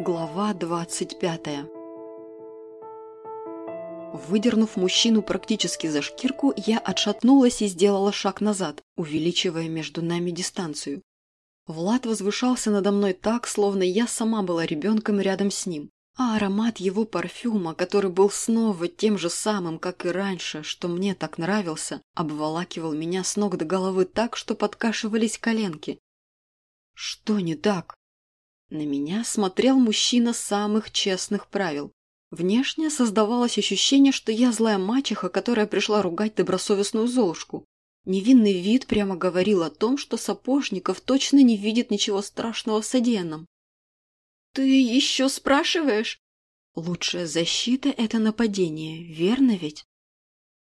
Глава 25 Выдернув мужчину практически за шкирку, я отшатнулась и сделала шаг назад, увеличивая между нами дистанцию. Влад возвышался надо мной так, словно я сама была ребенком рядом с ним. А аромат его парфюма, который был снова тем же самым, как и раньше, что мне так нравился, обволакивал меня с ног до головы так, что подкашивались коленки. Что не так? На меня смотрел мужчина самых честных правил. Внешне создавалось ощущение, что я злая мачеха, которая пришла ругать добросовестную Золушку. Невинный вид прямо говорил о том, что Сапожников точно не видит ничего страшного в содеянном. «Ты еще спрашиваешь?» «Лучшая защита – это нападение, верно ведь?»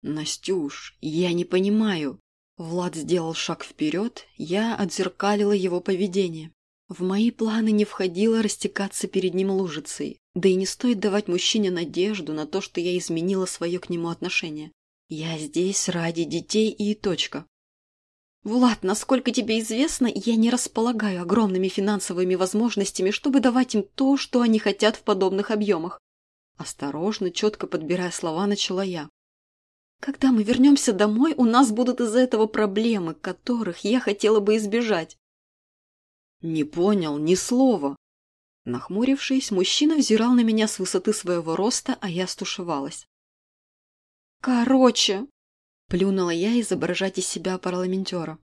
«Настюш, я не понимаю». Влад сделал шаг вперед, я отзеркалила его поведение. В мои планы не входило растекаться перед ним лужицей, да и не стоит давать мужчине надежду на то, что я изменила свое к нему отношение. Я здесь ради детей и точка. Влад, насколько тебе известно, я не располагаю огромными финансовыми возможностями, чтобы давать им то, что они хотят в подобных объемах. Осторожно, четко подбирая слова, начала я. Когда мы вернемся домой, у нас будут из-за этого проблемы, которых я хотела бы избежать. «Не понял ни слова». Нахмурившись, мужчина взирал на меня с высоты своего роста, а я стушевалась. «Короче», – плюнула я изображать из себя парламентера.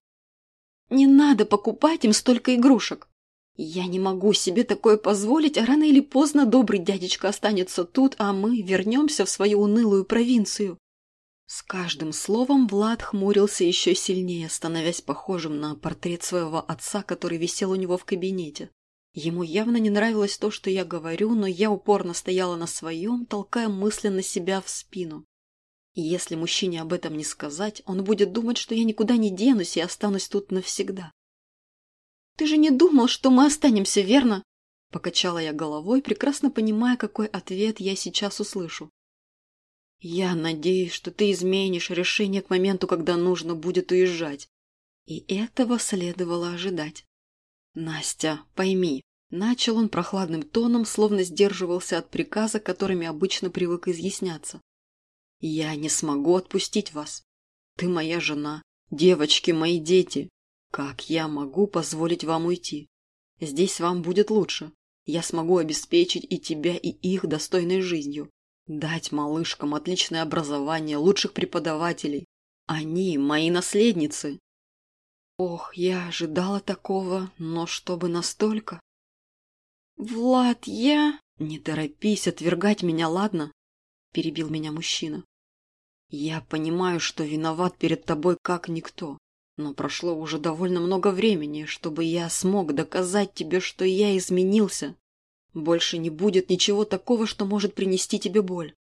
«Не надо покупать им столько игрушек. Я не могу себе такое позволить, а рано или поздно добрый дядечка останется тут, а мы вернемся в свою унылую провинцию. С каждым словом Влад хмурился еще сильнее, становясь похожим на портрет своего отца, который висел у него в кабинете. Ему явно не нравилось то, что я говорю, но я упорно стояла на своем, толкая мысленно себя в спину. И если мужчине об этом не сказать, он будет думать, что я никуда не денусь и останусь тут навсегда. «Ты же не думал, что мы останемся, верно?» Покачала я головой, прекрасно понимая, какой ответ я сейчас услышу. Я надеюсь, что ты изменишь решение к моменту, когда нужно будет уезжать. И этого следовало ожидать. Настя, пойми, начал он прохладным тоном, словно сдерживался от приказа, которыми обычно привык изъясняться. Я не смогу отпустить вас. Ты моя жена, девочки мои дети. Как я могу позволить вам уйти? Здесь вам будет лучше. Я смогу обеспечить и тебя, и их достойной жизнью. Дать малышкам отличное образование, лучших преподавателей. Они мои наследницы. Ох, я ожидала такого, но чтобы настолько... Влад, я... Не торопись отвергать меня, ладно? Перебил меня мужчина. Я понимаю, что виноват перед тобой как никто, но прошло уже довольно много времени, чтобы я смог доказать тебе, что я изменился. Больше не будет ничего такого, что может принести тебе боль.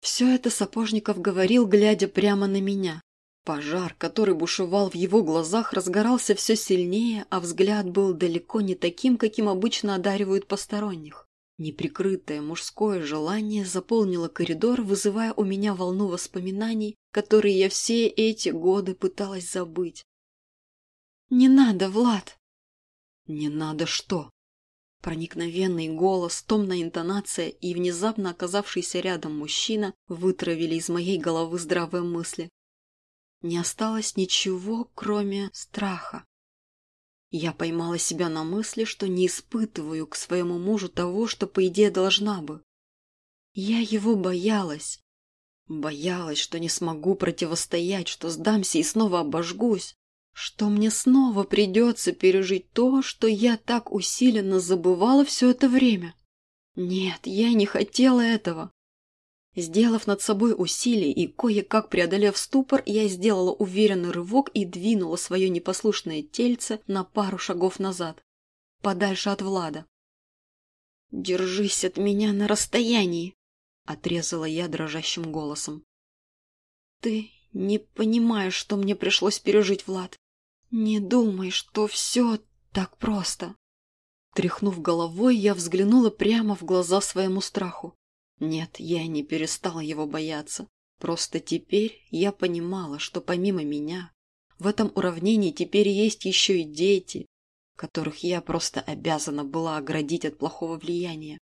Все это Сапожников говорил, глядя прямо на меня. Пожар, который бушевал в его глазах, разгорался все сильнее, а взгляд был далеко не таким, каким обычно одаривают посторонних. Неприкрытое мужское желание заполнило коридор, вызывая у меня волну воспоминаний, которые я все эти годы пыталась забыть. «Не надо, Влад!» «Не надо что?» Проникновенный голос, томная интонация и внезапно оказавшийся рядом мужчина вытравили из моей головы здравые мысли. Не осталось ничего, кроме страха. Я поймала себя на мысли, что не испытываю к своему мужу того, что, по идее, должна бы. Я его боялась. Боялась, что не смогу противостоять, что сдамся и снова обожгусь что мне снова придется пережить то, что я так усиленно забывала все это время. Нет, я не хотела этого. Сделав над собой усилие и кое-как преодолев ступор, я сделала уверенный рывок и двинула свое непослушное тельце на пару шагов назад, подальше от Влада. «Держись от меня на расстоянии!» — отрезала я дрожащим голосом. «Ты не понимаешь, что мне пришлось пережить, Влад. «Не думай, что все так просто». Тряхнув головой, я взглянула прямо в глаза своему страху. Нет, я не перестала его бояться. Просто теперь я понимала, что помимо меня в этом уравнении теперь есть еще и дети, которых я просто обязана была оградить от плохого влияния.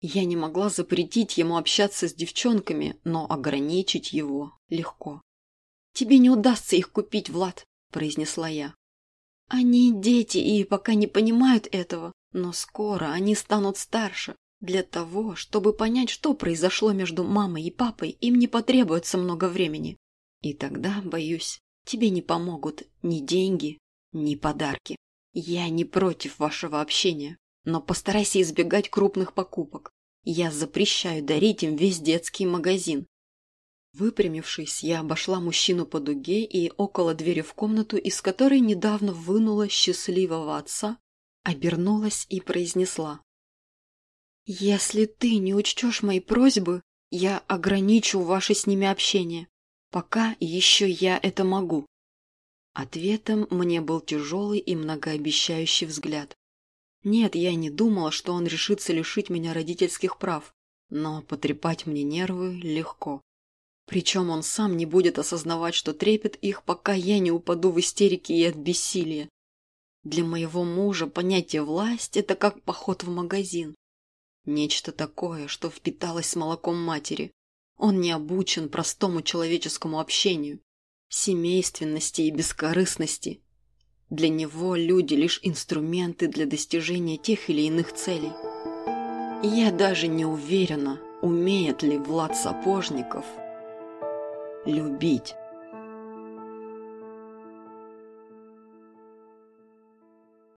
Я не могла запретить ему общаться с девчонками, но ограничить его легко. «Тебе не удастся их купить, Влад», – произнесла я. «Они дети и пока не понимают этого, но скоро они станут старше. Для того, чтобы понять, что произошло между мамой и папой, им не потребуется много времени. И тогда, боюсь, тебе не помогут ни деньги, ни подарки. Я не против вашего общения, но постарайся избегать крупных покупок. Я запрещаю дарить им весь детский магазин. Выпрямившись, я обошла мужчину по дуге и около двери в комнату, из которой недавно вынула счастливого отца, обернулась и произнесла. «Если ты не учтешь мои просьбы, я ограничу ваше с ними общение. Пока еще я это могу». Ответом мне был тяжелый и многообещающий взгляд. Нет, я не думала, что он решится лишить меня родительских прав, но потрепать мне нервы легко. Причем он сам не будет осознавать, что трепет их, пока я не упаду в истерике и от бессилия. Для моего мужа понятие «власть» — это как поход в магазин. Нечто такое, что впиталось с молоком матери. Он не обучен простому человеческому общению, семейственности и бескорыстности. Для него люди лишь инструменты для достижения тех или иных целей. Я даже не уверена, умеет ли Влад Сапожников – любить.